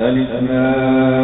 الاسلام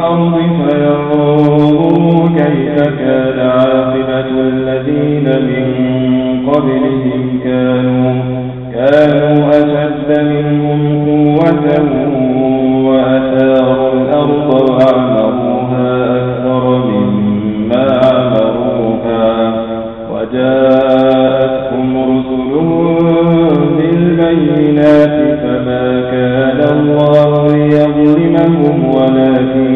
الأرض فينظروا كيف كان عاقبة الذين من قبلهم كانوا كانوا أشد منهم قوة وأثاروا الأرض وعمروها أكثر مما عمروها وجاءتهم رسل بالبينات فما كان الله ليظلمهم ولكن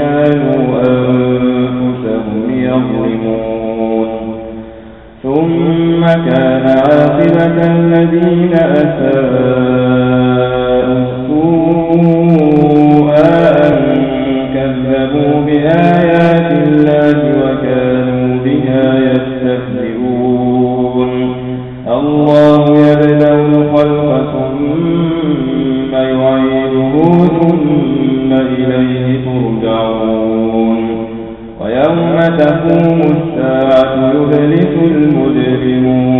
كانوا أنفسهم يظلمون. ثم كان عاقبة الذين أساءوا تقوم الساعة يبلس المجرمون.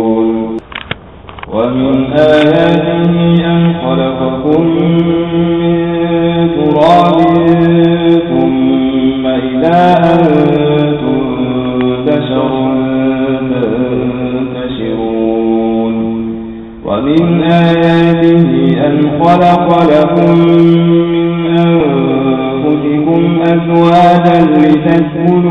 ومن آياته أن خلقكم من تراب ثم إلى أنتم بشر تنتشرون ومن آياته أن خلق لكم من أنفسكم أزواجا لتسكنوا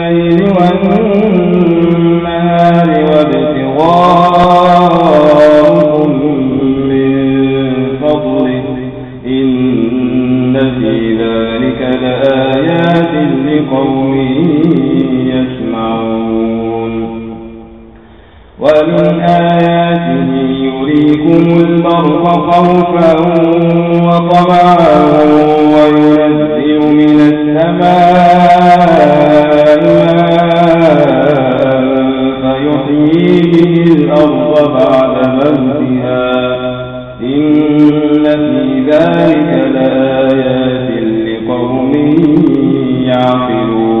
ومن آياته يريكم البرق خوفا وطمعا وينزل من السماء فيحيي به الأرض بعد موتها. إن في ذلك لآيات لقوم يعقلون.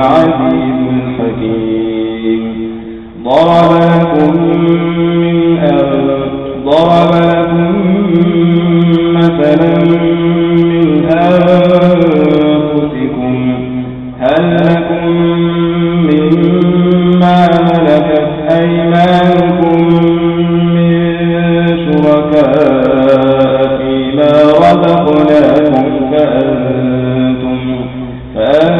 العزيز الحكيم. ضرب لكم من ضرب لكم مثلا من أنفسكم. هل لكم مما ملكت أيمانكم من شركاء فيما رزقناكم فأنتم, فأنتم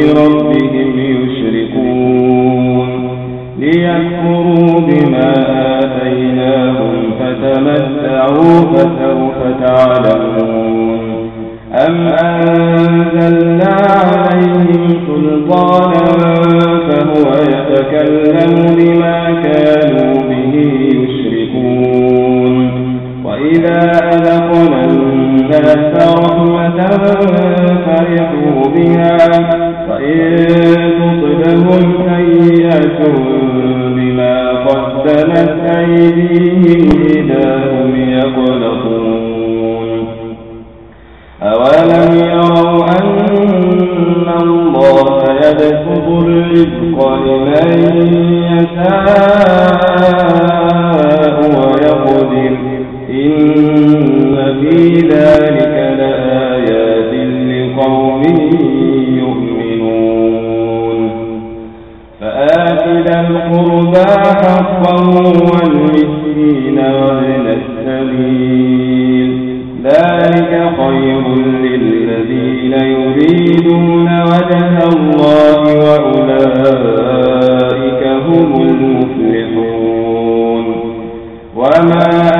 بربهم يشركون. ليكفروا بما آتيناهم فتمتعوا فسوف تعلمون. أم أنزلنا عليهم سلطانا فهو يتكلم بما كانوا به يشركون. وإذا أذقنا الناس رحمة فرحوا بها وإن تصبهم سيئة بما قدمت أيديهم إذا هم يقلقون. أولم يروا أن الله يبسط الرزق لمن يشاء ويقدر إن في ذلك لآيات لقوم يؤمنون. فآت القربى حقه والمسكين وابن السبيل. ذلك خير للذين يريدون وجه الله وأولئك هم المفلحون. وما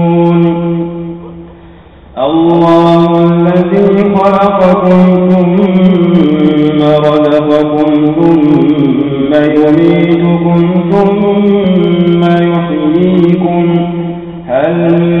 الله الذي خلقكم ثم رزقكم ثم يميتكم ثم يحييكم. هل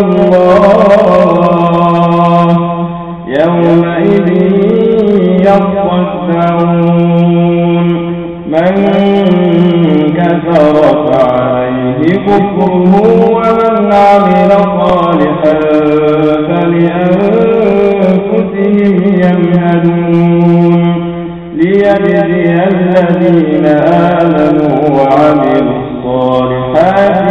الله يومئذ يصدعون. من فعليه ومن عمل صالحا فلأنفسهم يمهدون. ليجزي الذين آمنوا وعملوا الصالحات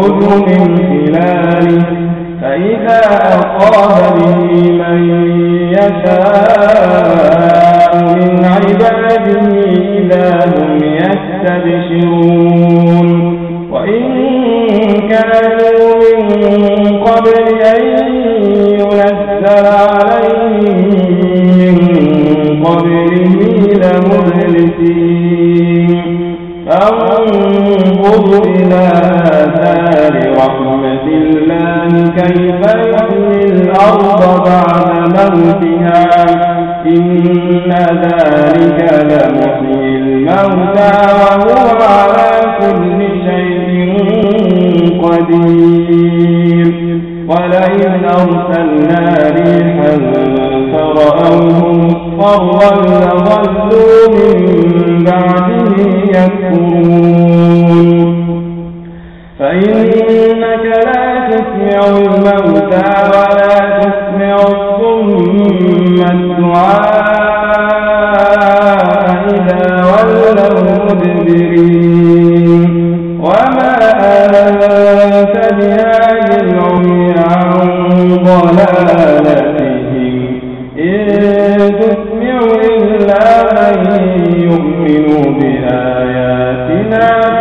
يخرج من خلاله فإذا أصاب به من يشاء من عباده إذا هم يستبشرون. وإن كانوا من قبل فرأوه مصفرا لظلوا من بعده يكفرون. فإنك لا تسمع الموتى ولا تسمع الصم الدعاء.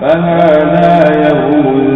فهذا يوم